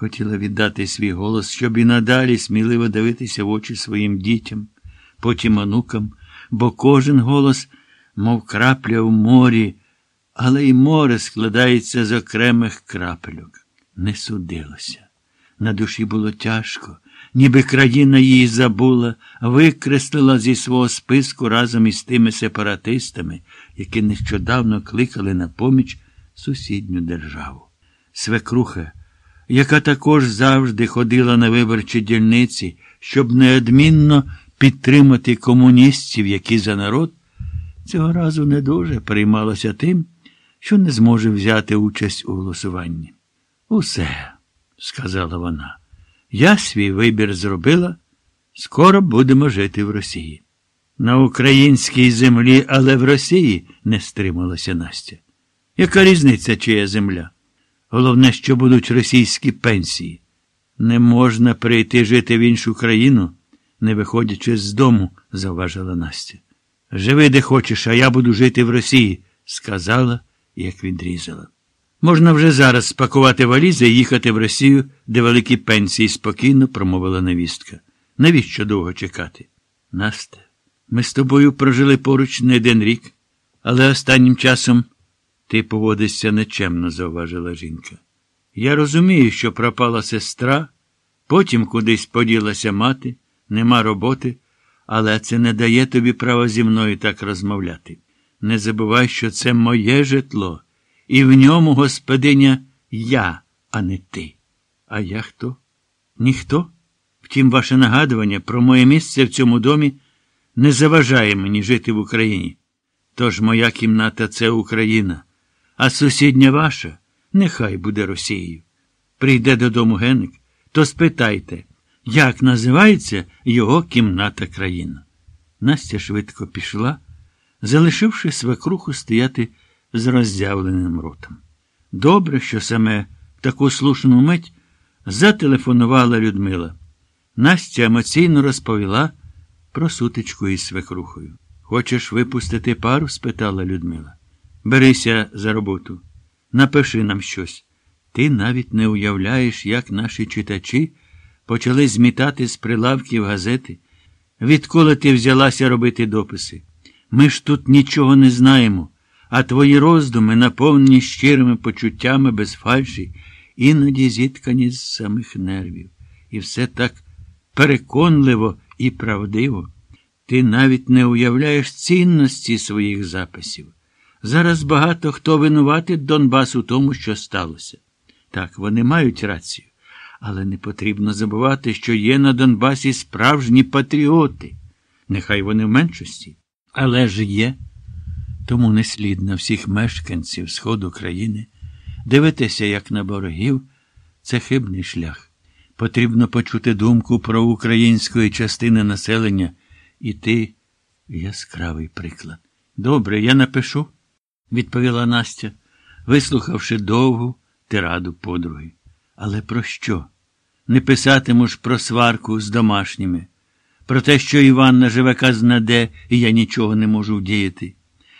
Хотіла віддати свій голос, щоб і надалі сміливо дивитися в очі своїм дітям, потім онукам, бо кожен голос, мов крапля в морі, але й море складається з окремих крапельок. Не судилося. На душі було тяжко, ніби країна її забула, викреслила зі свого списку разом із тими сепаратистами, які нещодавно кликали на поміч сусідню державу. Свекруха, яка також завжди ходила на виборчі дільниці, щоб неодмінно підтримати комуністів, які за народ, цього разу не дуже переймалася тим, що не зможе взяти участь у голосуванні. Усе, сказала вона, я свій вибір зробила, скоро будемо жити в Росії. На українській землі, але в Росії не стрималася Настя. Яка різниця, чия земля? Головне, що будуть російські пенсії. Не можна прийти жити в іншу країну, не виходячи з дому, завважила Настя. Живи, де хочеш, а я буду жити в Росії, сказала, як відрізала. Можна вже зараз спакувати валізи і їхати в Росію, де великі пенсії, спокійно промовила невістка. Навіщо довго чекати? Насте, ми з тобою прожили поруч не один рік, але останнім часом ти поводишся нечемно, зауважила жінка. Я розумію, що пропала сестра, потім кудись поділася мати, нема роботи, але це не дає тобі права зі мною так розмовляти. Не забувай, що це моє житло, і в ньому господиня я, а не ти. А я хто? Ніхто? Втім, ваше нагадування про моє місце в цьому домі не заважає мені жити в Україні. Тож моя кімната це Україна, а сусідня ваша нехай буде Росією. Прийде додому Геник, то спитайте, як називається його кімната країна. Настя швидко пішла, залишивши свекруху стояти з роззявленим ротом. Добре, що саме в таку слушну мить зателефонувала Людмила. Настя емоційно розповіла про сутичку із свекрухою. Хочеш випустити пару? спитала Людмила. Берися за роботу. Напиши нам щось. Ти навіть не уявляєш, як наші читачі почали змітати з прилавків газети. Відколи ти взялася робити дописи? Ми ж тут нічого не знаємо, а твої роздуми наповнені щирими почуттями без фальші, іноді зіткані з самих нервів. І все так переконливо і правдиво. Ти навіть не уявляєш цінності своїх записів. Зараз багато хто винуватить Донбас у тому, що сталося. Так, вони мають рацію. Але не потрібно забувати, що є на Донбасі справжні патріоти. Нехай вони в меншості, але ж є. Тому не слід на всіх мешканців Сходу країни дивитися, як на ворогів, це хибний шлях. Потрібно почути думку про української частини населення, і ти яскравий приклад. Добре, я напишу, відповіла Настя, вислухавши довгу тираду подруги. Але про що? Не писатиму ж про сварку з домашніми, про те, що Іванна живе казнаде, і я нічого не можу вдіяти,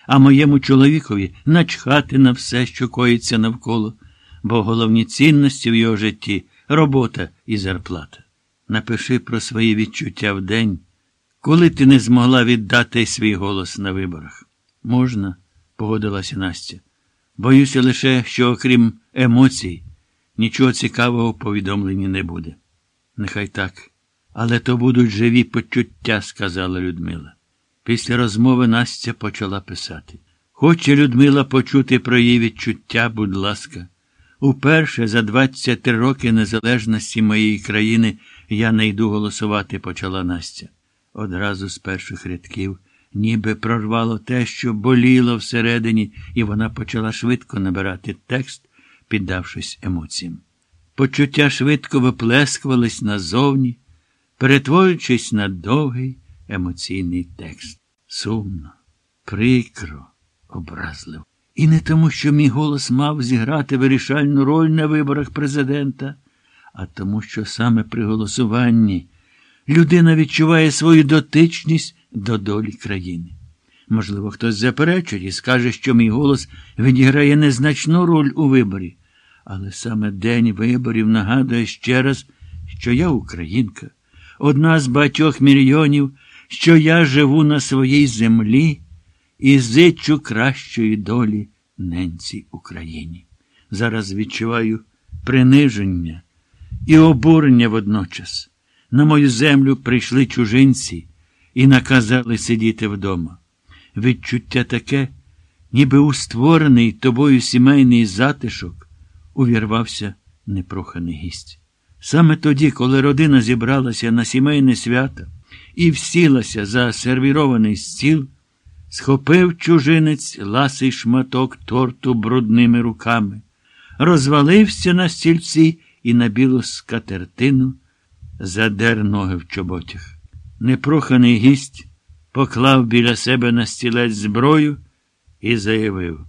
а моєму чоловікові начхати на все, що коїться навколо, бо головні цінності в його житті робота і зарплата. Напиши про свої відчуття в день, коли ти не змогла віддати свій голос на виборах. Можна, погодилася Настя. Боюся лише, що окрім емоцій. Нічого цікавого в повідомленні не буде. Нехай так. Але то будуть живі почуття, сказала Людмила. Після розмови Настя почала писати. Хоче Людмила почути про її відчуття, будь ласка. Уперше за 23 роки незалежності моєї країни я не йду голосувати, почала Настя. Одразу з перших рядків, ніби прорвало те, що боліло всередині, і вона почала швидко набирати текст піддавшись емоціям. Почуття швидко виплескувались назовні, перетворюючись на довгий емоційний текст. Сумно, прикро, образливо. І не тому, що мій голос мав зіграти вирішальну роль на виборах президента, а тому, що саме при голосуванні людина відчуває свою дотичність до долі країни. Можливо, хтось заперечить і скаже, що мій голос відіграє незначну роль у виборі. Але саме день виборів нагадує ще раз, що я українка, одна з багатьох мільйонів, що я живу на своїй землі і зичу кращої долі ненці Україні. Зараз відчуваю приниження і обурення водночас. На мою землю прийшли чужинці і наказали сидіти вдома. Відчуття таке, ніби у створений тобою сімейний затишок увірвався непроханий гість. Саме тоді, коли родина зібралася на сімейне свято і всілася за сервірований стіл, схопив чужинець ласий шматок торту брудними руками, розвалився на стільці і на білу скатертину задер ноги в чоботях. Непроханий гість поклав біля себе на стілець зброю і заявив: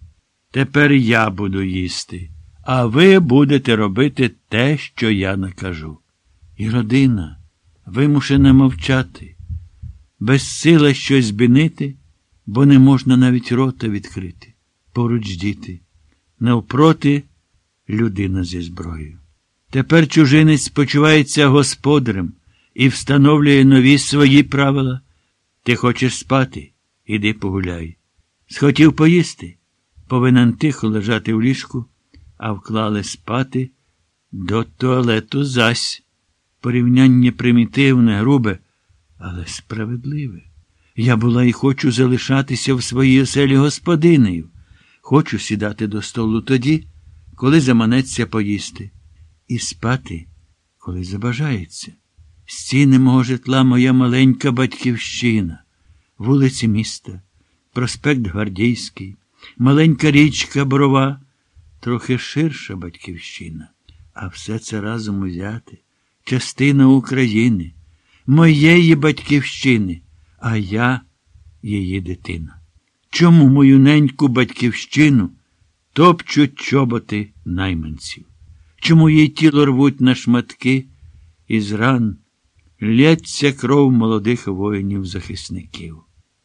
Тепер я буду їсти, а ви будете робити те, що я накажу. І родина вимушена мовчати, безсила щось збинити, бо не можна навіть рота відкрити. Поруч діти, навпроти людина зі зброєю. Тепер чужинець почувається господарем і встановлює нові свої правила. Ти хочеш спати? Іди погуляй. Схотів поїсти, повинен тихо лежати в ліжку, а вклали спати до туалету зась. Порівняння примітивне, грубе, але справедливе. Я була і хочу залишатися в своїй оселі господинею. Хочу сідати до столу тоді, коли заманеться поїсти, і спати, коли забажається. Стіни мого житла моя маленька батьківщина, вулиці міста, проспект Гвардійський, маленька річка Борова, трохи ширша батьківщина, а все це разом узяти, частина України, моєї батьківщини, а я її дитина. Чому мою неньку батьківщину топчуть чоботи найманців? Чому її тіло рвуть на шматки із ран? Лється кров молодих воїнів-захисників,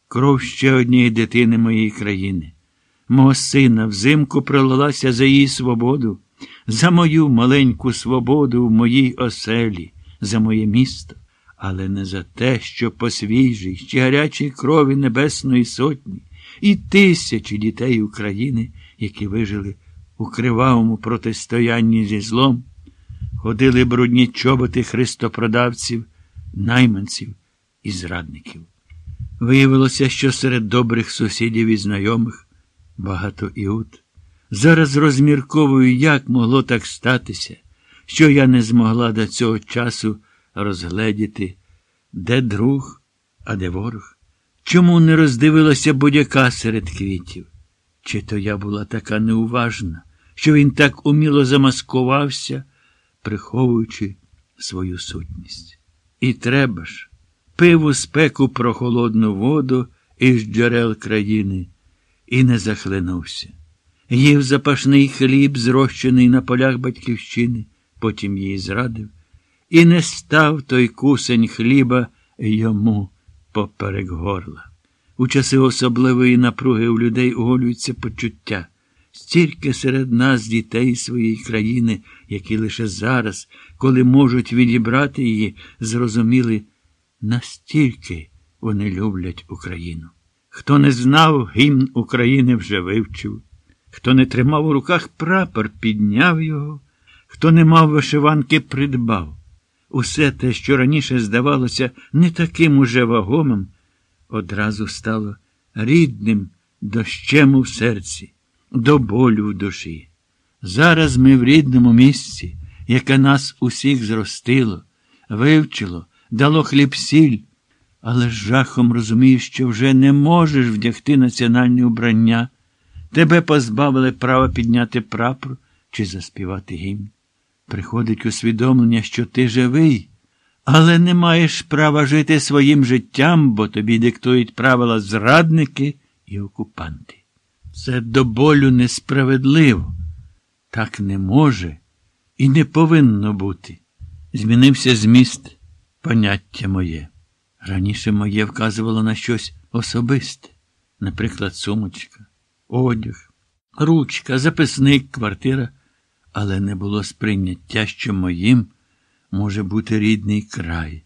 кров ще однієї дитини моєї країни. Мого сина взимку пролилася за її свободу, за мою маленьку свободу в моїй оселі, за моє місто, але не за те, що по свіжій, ще гарячій крові Небесної Сотні і тисячі дітей України, які вижили у кривавому протистоянні зі злом, ходили брудні чоботи христопродавців найманців і зрадників. Виявилося, що серед добрих сусідів і знайомих багато іуд. Зараз розмірковую, як могло так статися, що я не змогла до цього часу розгледіти, де друг, а де ворог. Чому не роздивилася будь-яка серед квітів? Чи то я була така неуважна, що він так уміло замаскувався, приховуючи свою сутність? І треба ж, пив у спеку про холодну воду із джерел країни, і не захлинувся. Їв запашний хліб, зрощений на полях батьківщини, потім її зрадив, і не став той кусень хліба йому поперек горла. У часи особливої напруги у людей оголюються почуття. Стільки серед нас дітей своєї країни, які лише зараз, коли можуть відібрати її, зрозуміли, настільки вони люблять Україну. Хто не знав, гімн України вже вивчив, хто не тримав у руках прапор, підняв його, хто не мав вишиванки, придбав. Усе те, що раніше здавалося не таким уже вагомим, одразу стало рідним дощем у серці до болю в душі. Зараз ми в рідному місці, яке нас усіх зростило, вивчило, дало хліб сіль, але з жахом розумієш, що вже не можеш вдягти національне убрання. Тебе позбавили права підняти прапор чи заспівати гімн. Приходить усвідомлення, що ти живий, але не маєш права жити своїм життям, бо тобі диктують правила зрадники і окупанти. Це до болю несправедливо. Так не може і не повинно бути. Змінився зміст, поняття моє. Раніше моє вказувало на щось особисте, наприклад, сумочка, одяг, ручка, записник, квартира. але не було сприйняття, що моїм може бути рідний край.